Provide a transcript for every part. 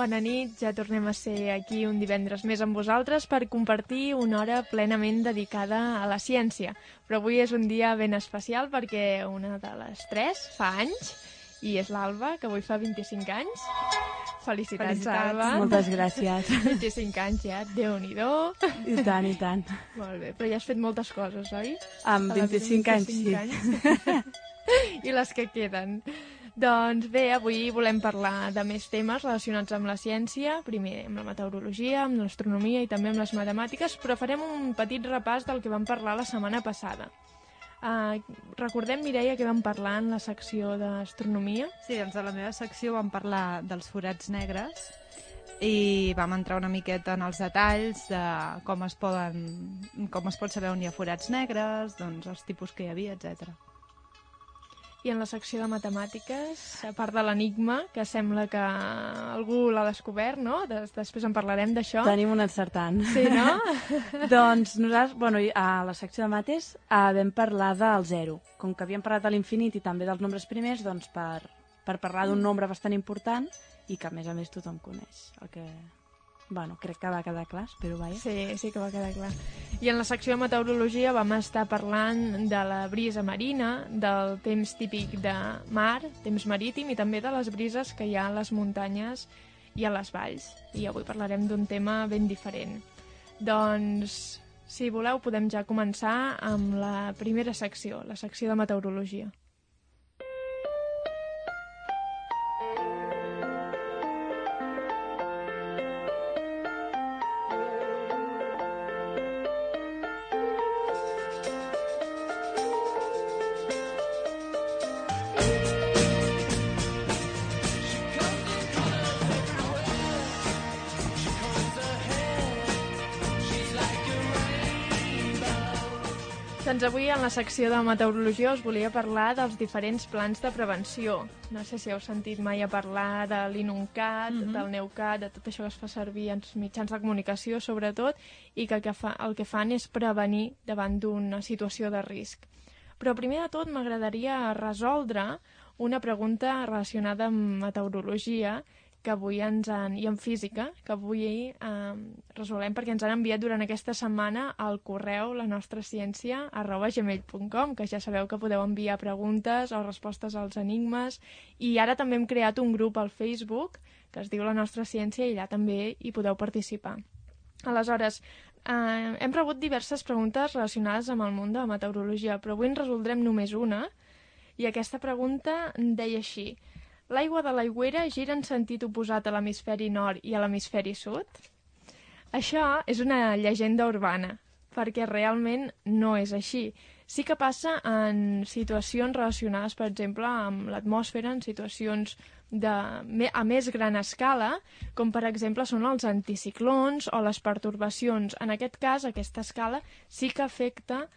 Bona nit, ja tornem a ser aquí un divendres més amb vosaltres per compartir una hora plenament dedicada a la ciència. Però avui és un dia ben especial perquè una de les tres fa anys i és l'Alba, que avui fa 25 anys. Felicitats, Felicitats. Alba. Moltes gràcies. 25 anys ja, déu-n'hi-do. I tant, i tant. Molt bé, però ja has fet moltes coses, oi? Amb A la vida, 25 anys, 25 sí. anys. I les que queden. Doncs bé, avui volem parlar de més temes relacionats amb la ciència, primer amb la meteorologia, amb l'astronomia i també amb les matemàtiques, però farem un petit repàs del que vam parlar la setmana passada. Uh, recordem, Mireia, que vam parlar en la secció d'astronomia? Sí, doncs a la meva secció vam parlar dels forats negres i vam entrar una miqueta en els detalls de com es poden com es pot saber on hi ha forats negres, doncs els tipus que hi havia, etc. I en la secció de matemàtiques, a part de l'enigma, que sembla que algú l'ha descobert, no? Des després en parlarem d'això. Tenim un encertant. Sí, no? doncs nosaltres, bueno, a la secció de mates eh, vam parlar del zero. Com que havíem parlat de l'infinit i també dels nombres primers, doncs per, per parlar d'un nombre bastant important i que a més a més tothom coneix. El que, bueno, crec que va quedar clar, espero, vaja. Sí, sí que va quedar clar. I en la secció de meteorologia vam estar parlant de la brisa marina, del temps típic de mar, temps marítim, i també de les brises que hi ha a les muntanyes i a les valls. I avui parlarem d'un tema ben diferent. Doncs, si voleu, podem ja començar amb la primera secció, la secció de meteorologia. Doncs avui en la secció de meteorologia us volia parlar dels diferents plans de prevenció. No sé si heu sentit mai a parlar de l'INUNCAT, mm -hmm. del NEUCAT, de tot això que es fa servir en mitjans de comunicació, sobretot, i que, que fa, el que fan és prevenir davant d'una situació de risc. Però primer de tot m'agradaria resoldre una pregunta relacionada amb meteorologia que avui ens han, i en física, que avui eh, resolem perquè ens han enviat durant aquesta setmana al correu la nostra ciència arroba gmail.com, que ja sabeu que podeu enviar preguntes o respostes als enigmes, i ara també hem creat un grup al Facebook que es diu La nostra ciència i allà també hi podeu participar. Aleshores, eh, hem rebut diverses preguntes relacionades amb el món de la meteorologia, però avui en resoldrem només una, i aquesta pregunta deia així L'aigua de l'aigüera gira en sentit oposat a l'hemisferi nord i a l'hemisferi sud? Això és una llegenda urbana, perquè realment no és així. Sí que passa en situacions relacionades, per exemple, amb l'atmosfera, en situacions de, a més gran escala, com per exemple són els anticiclons o les pertorbacions. En aquest cas, aquesta escala sí que afecta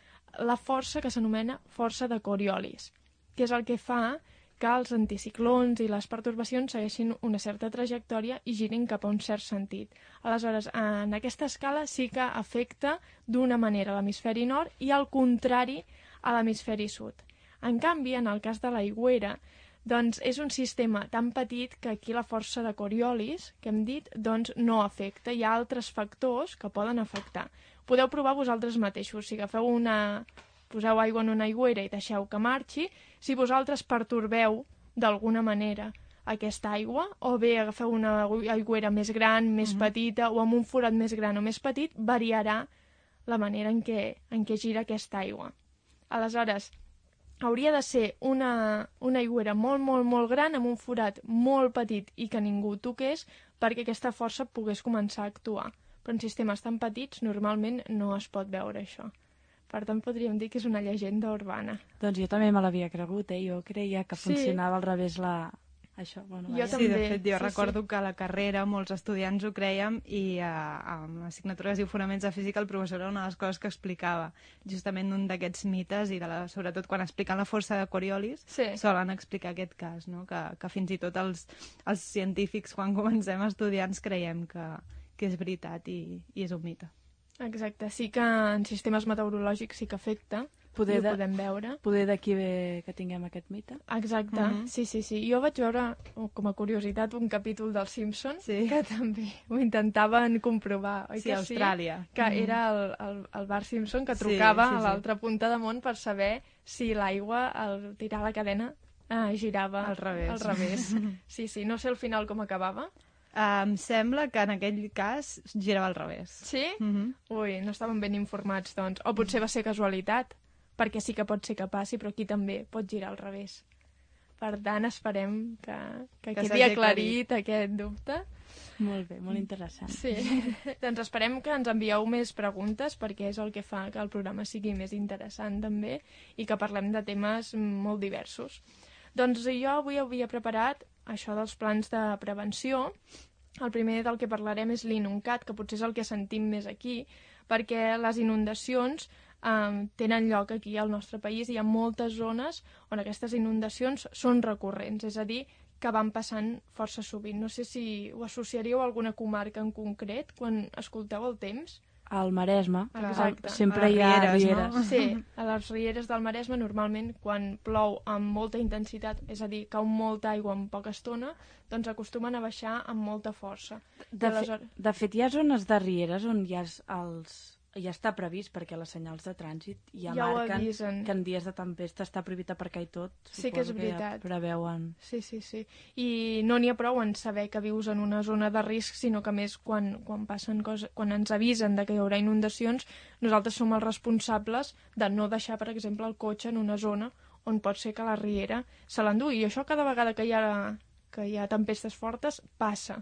la força que s'anomena força de Coriolis, que és el que fa que els anticiclons i les pertorbacions segueixin una certa trajectòria i girin cap a un cert sentit. Aleshores, en aquesta escala sí que afecta d'una manera l'hemisferi nord i al contrari a l'hemisferi sud. En canvi, en el cas de l'aigüera, doncs és un sistema tan petit que aquí la força de Coriolis, que hem dit, doncs no afecta. Hi ha altres factors que poden afectar. Podeu provar vosaltres mateixos. Si agafeu una... poseu aigua en una aigüera i deixeu que marxi, si vosaltres pertorbeu d'alguna manera aquesta aigua, o bé agafeu una aigüera més gran, més mm -hmm. petita, o amb un forat més gran o més petit, variarà la manera en què, en què gira aquesta aigua. Aleshores, hauria de ser una, una aigüera molt, molt, molt gran, amb un forat molt petit i que ningú toqués, perquè aquesta força pogués començar a actuar. Però en sistemes tan petits normalment no es pot veure això. Per tant, podríem dir que és una llegenda urbana. Doncs jo també me l'havia cregut, eh? Jo creia que Sí. funcionava al revés la... això. Bueno, Jo vaja. també. Sí, de fet, jo sí, recordo sí. que a la carrera molts estudiants ho creiem i uh, amb l'assignatura que es diu Fonaments de Física el professor era una de les coses que explicava justament un d'aquests mites i de la, sobretot quan expliquen la força de Coriolis Sí. solen explicar aquest cas, no? que, que fins i tot els, els científics quan comencem a estudiar ens creiem que, que és veritat i, i és un mite. Exacte, sí que en sistemes meteorològics sí que afecta, Poder ho de- podem veure. Poder d'aquí ve que tinguem aquest mite. Exacte, Mhm. sí, sí, sí. Jo vaig veure, oh, com a curiositat, un capítol dels Simpsons Sí. que també ho intentaven comprovar, oi Sí, que Austràlia. sí? Que Mhm. era el, el, el Bart Simpson que Sí, trucava sí, a sí. l'altra punta de món per saber si l'aigua, al tirar la cadena, ah, girava Al revés. Al revés. Sí, sí, no sé al final com acabava. Uh, em sembla que en aquell cas girava al revés. Sí? Mm Ui, no estaven ben informats, doncs. O potser va ser casualitat, perquè sí que pot ser que passi, però aquí també pot girar al revés. Per tant, esperem que, que, Que quedi s'hagi aclarit aquest dubte. Molt bé, molt interessant. Sí. doncs esperem que ens envieu més preguntes, perquè és el que fa que el programa sigui més interessant també i que parlem de temes molt diversos. Doncs jo avui havia preparat això dels plans de prevenció. El primer del que parlarem és l'INUNCAT, que potser és el que sentim més aquí, perquè les inundacions eh, tenen lloc aquí al nostre país i hi ha moltes zones on aquestes inundacions són recurrents, és a dir, que van passant força sovint. No sé si ho associaríeu a alguna comarca en concret quan escolteu el temps. Al Maresme, Exacte. sempre hi ha rieres, rieres. no? Sí, a les rieres del Maresme normalment quan plou amb molta intensitat, és a dir, cau molta aigua en poca estona, doncs acostumen a baixar amb molta força. De, I fe, aleshores- de fet, hi ha zones de rieres on ja, és els, ja està previst, perquè les senyals de trànsit ja, Ja marquen que en dies de tempesta està prohibit aparcar i tot. Sí que és veritat. Ja preveuen... Sí, sí, sí. I no n'hi ha prou en saber que vius en una zona de risc, sinó que més quan, quan passen coses, quan ens avisen de que hi haurà inundacions, nosaltres som els responsables de no deixar, per exemple, el cotxe en una zona on pot ser que la riera se l'endugui. I això cada vegada que hi ha, que hi ha tempestes fortes passa.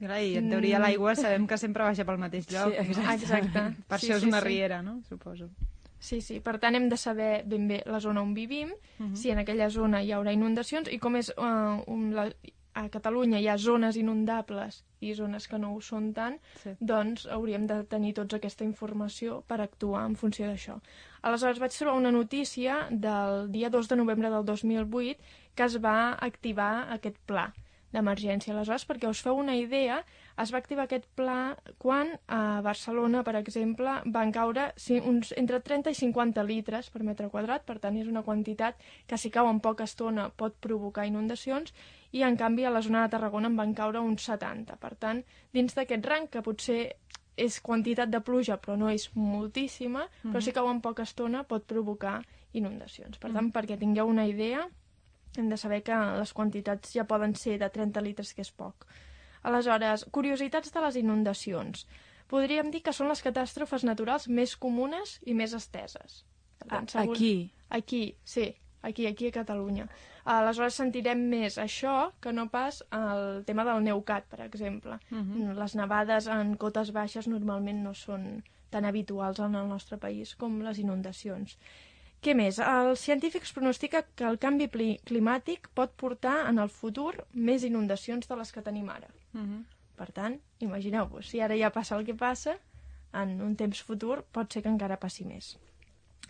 Clar, I en teoria Mm. l'aigua sabem que sempre baixa pel mateix lloc. Sí, no? Exacte. Per Sí, això és sí, una sí. riera, no? Suposo. Sí, sí. Per tant, hem de saber ben bé la zona on vivim, Mhm. si en aquella zona hi haurà inundacions i com és uh, un, la, a Catalunya hi ha zones inundables i zones que no ho són tant, Sí. doncs hauríem de tenir tots aquesta informació per actuar en funció d'això. Aleshores vaig trobar una notícia del dia 2 de novembre del 2008 que es va activar aquest pla d'emergència. Aleshores, perquè us feu una idea, es va activar aquest pla quan a Barcelona, per exemple, van caure uns, entre 30 i 50 litres per metre quadrat, per tant és una quantitat que si cau en poca estona pot provocar inundacions, i en canvi a la zona de Tarragona en van caure uns 70. Per tant, dins d'aquest rang, que potser és quantitat de pluja però no és moltíssima, però si cau en poca estona pot provocar inundacions. Per tant, perquè tingueu una idea, hem de saber que les quantitats ja poden ser de 30 litres, que és poc. Aleshores, curiositats de les inundacions. Podríem dir que són les catàstrofes naturals més comunes i més esteses. Tant, segur- aquí, Aquí, sí, aquí, aquí a Catalunya. Aleshores sentirem més això que no pas el tema del neucat, per exemple. Mhm. Les nevades en cotes baixes normalment no són tan habituals en el nostre país com les inundacions. Què més? Els científics pronostiquen que el canvi climàtic pot portar en el futur més inundacions de les que tenim ara. Mhm. Per tant, imagineu-vos, si ara ja passa el que passa, en un temps futur pot ser que encara passi més.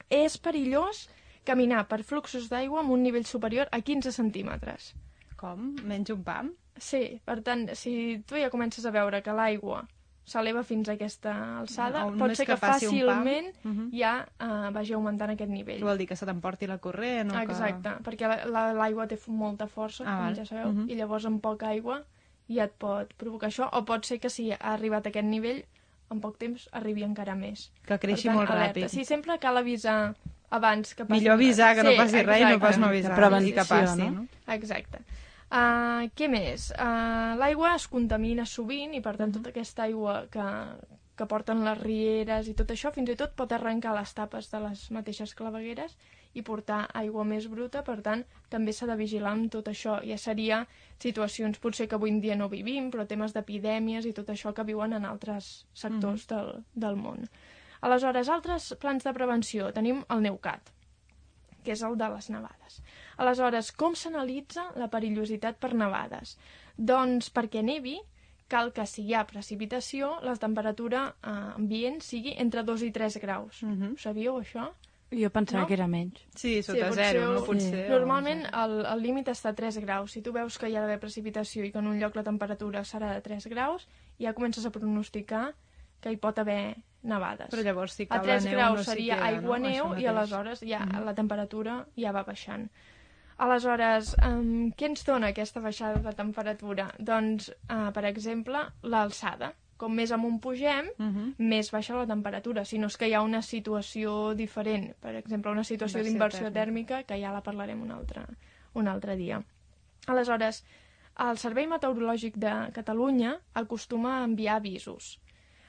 És perillós caminar per fluxos d'aigua amb un nivell superior a 15 centímetres. Com? Menys un pam? Sí, per tant, si tu ja comences a veure que l'aigua s'eleva fins a aquesta alçada, O pot ser que, que pam. fàcilment Mhm. ja uh, vagi augmentant aquest nivell. Vol dir? Que se t'emporti la corrent? O Exacte, perquè la- la- l'aigua té molta força, Ah, com val. ja sabeu, Mhm. i llavors amb poca aigua ja et pot provocar això, o pot ser que si ha arribat a aquest nivell, en poc temps arribi encara més. Que, que creixi Per tant, molt alerta. ràpid. Sí, sempre cal avisar abans que passi... Millor avisar que no Sí, passi res i no pas no avisar. Prevenció, i que passi, no? no? Exacte. Uh, què més? Uh, L'aigua es contamina sovint i, per Mhm. tant, tota aquesta aigua que, que porten les rieres i tot això, fins i tot pot arrencar les tapes de les mateixes clavegueres i portar aigua més bruta, per tant, també s'ha de vigilar amb tot això. Ja seria situacions potser que avui en dia no vivim, però temes d'epidèmies i tot això que viuen en altres sectors Mhm. del, del món. Aleshores, altres plans de prevenció. Tenim el Neucat, que és el de les nevades. Aleshores, com s'analitza la perillositat per nevades? Doncs perquè nevi, cal que si hi ha precipitació, la temperatura eh, ambient sigui entre 2 i 3 graus. Mhm. Ho sabíeu, això? jo pensava No? que era menys. Sí, sota potser zero, no? Potser. o- Normalment el, el límit està a 3 graus. Si tu veus que hi ha d'haver precipitació i que en un lloc la temperatura serà de 3 graus, ja comences a pronosticar que hi pot haver nevades. Però llavors sí que a la 3 neu graus no seria queda, no? aigua-neu Això i aleshores ja Mhm. la temperatura ja va baixant. Aleshores, um, què ens dona aquesta baixada de temperatura? Doncs, uh, per exemple, l'alçada. Com més amunt pugem, Mhm. més baixa la temperatura, si no és que hi ha una situació diferent, per exemple, una situació Inversió d'inversió tèrmica. tèrmica, que ja la parlarem un altre, un altre dia. Aleshores, el Servei Meteorològic de Catalunya acostuma a enviar avisos.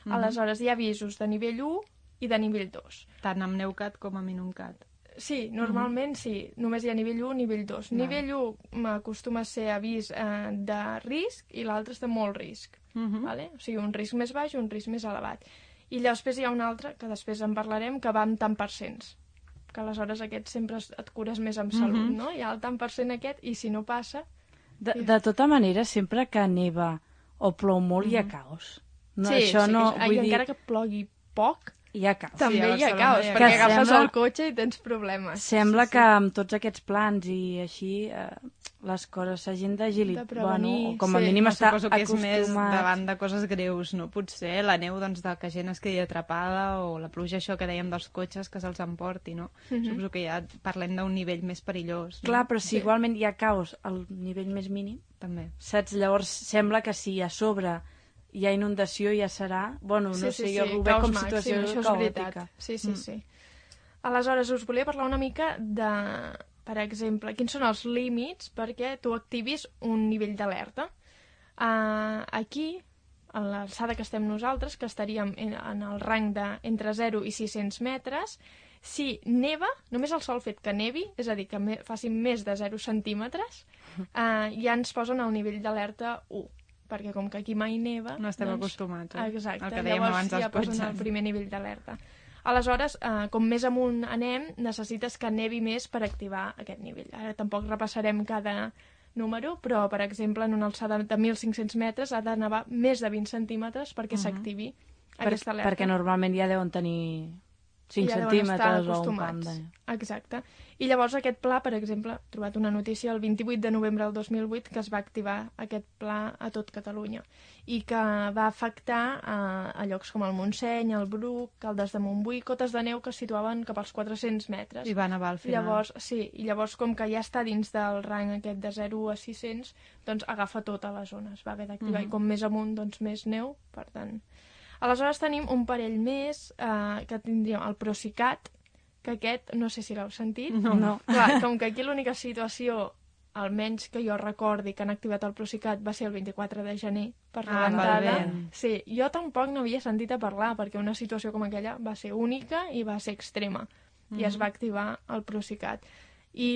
Mhm. Aleshores, hi ha avisos de nivell 1 i de nivell 2. Tant amb Neucat com amb Inuncat. Sí, normalment sí, només hi ha nivell 1 i nivell 2. Val. Nivell 1 acostuma a ser avís eh, de risc i l'altre és de molt risc. Mhm. Vale? O sigui, un risc més baix i un risc més elevat. I després hi ha un altre, que després en parlarem, que va amb tant per cents. Que aleshores aquest sempre et cures més amb salut, Mhm. no? Hi ha el tant per cent aquest i si no passa... De, de tota manera, sempre que neva o plou molt hi ha caos. No, sí, això sí, no, que, vull i dir, encara que plogui poc, hi ha caos. també a hi ha Barcelona caos, hi ha perquè caos. agafes Sembla- el cotxe i tens problemes. Sembla Sí, sí. que amb tots aquests plans i així eh, les coses s'hagin d'agilitar. De prevenir, bueno, o com a sí. mínim estar suposo que és més davant de coses greus, no? Potser la neu doncs, de que gent es quedi atrapada o la pluja, això que dèiem dels cotxes que se'ls emporti, no? Mhm. Suposo que ja parlem d'un nivell més perillós. No? Clar, però si Sí. igualment hi ha caos al nivell més mínim, També. saps? Llavors sembla que si a sobre hi ha inundació ja serà... Bueno, no sí, sé, sí, jo sí, ho veig com màxim, situació això és caòtica. Sí, sí, Mm. sí. Aleshores, us volia parlar una mica de, per exemple, quins són els límits perquè tu activis un nivell d'alerta. Uh, aquí, a l'alçada que estem nosaltres, que estaríem en, en el rang de entre 0 i 600 metres, si neva, només el sol fet que nevi, és a dir, que me, faci més de 0 centímetres, uh, ja ens posen al nivell d'alerta 1, perquè com que aquí mai neva... No estem doncs, acostumats. Eh? Exacte, El que dèiem llavors abans dels ja posen el primer nivell d'alerta. Aleshores, eh, com més amunt anem, necessites que nevi més per activar aquest nivell. Ara tampoc repassarem cada número, però, per exemple, en una alçada de 1.500 metres ha de nevar més de 20 centímetres perquè Mhm. s'activi Per, aquesta alerta. perquè normalment ja deuen tenir 5 Ja centímetres o un pam de... Exacte. I llavors aquest pla, per exemple, he trobat una notícia el 28 de novembre del 2008 que es va activar aquest pla a tot Catalunya i que va afectar a, a llocs com el Montseny, el Bruc, Caldes de Montbui, cotes de neu que es situaven cap als 400 metres. I va nevar al final. Llavors, sí, i llavors com que ja està dins del rang aquest de 0 a 600, doncs agafa tota la zona, es va haver d'activar, Mhm. i com més amunt, doncs més neu, per tant... Aleshores tenim un parell més, eh, que tindríem el Procicat, que aquest, no sé si l'heu sentit, No. No. Clar, com que aquí l'única situació, almenys que jo recordi que han activat el Procicat va ser el 24 de gener, per la Ah, vent. Sí, jo tampoc n'havia sentit a parlar, perquè una situació com aquella va ser única i va ser extrema. I es va activar el Procicat. I,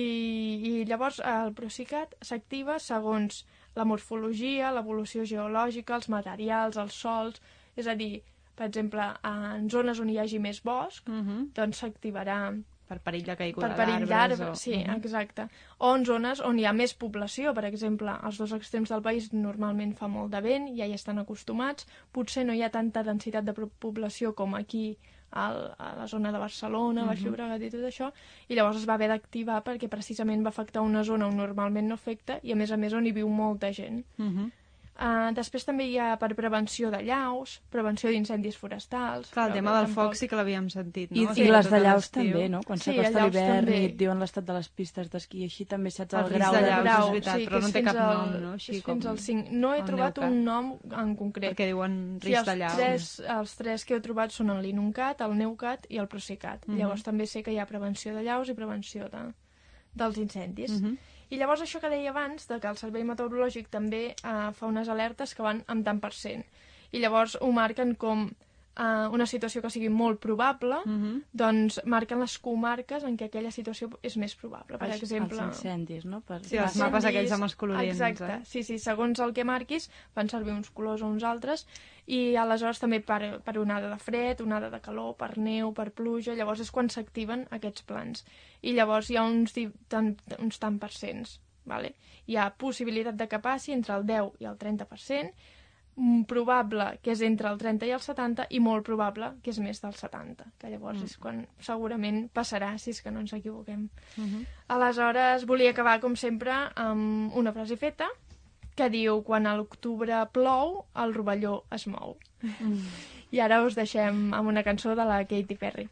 I llavors el Procicat s'activa segons la morfologia, l'evolució geològica, els materials, els sols... És a dir, per exemple, en zones on hi hagi més bosc, Mhm. doncs s'activarà Per perill de caiguda per perill d'arbres. o- sí, Mhm. exacte. O en zones on hi ha més població, per exemple, als dos extrems del país normalment fa molt de vent, ja hi estan acostumats, potser no hi ha tanta densitat de població com aquí al, a la zona de Barcelona, Baix Mhm. Llobregat i tot això, i llavors es va haver d'activar perquè precisament va afectar una zona on normalment no afecta i a més a més on hi viu molta gent. Mhm. Uh, després també hi ha per prevenció de llaus, prevenció d'incendis forestals... Clar, el tema del tampoc- foc sí que l'havíem sentit, no? I, O I sigui, les tot de llaus també, no? Quan Sí, s'acosta llaus l'hivern també. i et diuen l'estat de les pistes d'esquí, així també saps el, El grau de de... llaus, grau, és veritat, sí, però que no té cap al- nom, no? Així és fins com al 5. No he trobat Neucat. un nom en concret. Perquè diuen Sí, risc els, de llaus. tres, els tres que he trobat són el Linuncat, el Neucat i el Procicat. Mhm. Llavors també sé que hi ha prevenció de llaus i prevenció de, dels incendis. Mhm. I llavors això que deia abans, de que el Servei Meteorològic també eh, fa unes alertes que van amb tant per cent. I llavors ho marquen com eh, una situació que sigui molt probable, Mhm. doncs marquen les comarques en què aquella situació és més probable. Per els, exemple... Els incendis, no? Per, Sí, els mapes aquells amb els colorins, Exacte, eh? sí, sí, segons el que marquis fan servir uns colors o uns altres i aleshores també per, per onada de fred, onada de calor, per neu, per pluja, llavors és quan s'activen aquests plans. I llavors hi ha uns, tant, uns tant per cents, vale? hi ha possibilitat de que passi entre el 10 i el 30%, mm, probable que és entre el 30 i el 70 i molt probable que és més del 70, que llavors Mm. és quan segurament passarà si és que no ens equivoquem. Mhm. Aleshores, volia acabar, com sempre, amb una frase feta que diu quan a l'octubre plou, el rovelló es mou. I ara us deixem amb una cançó de la Katy Perry.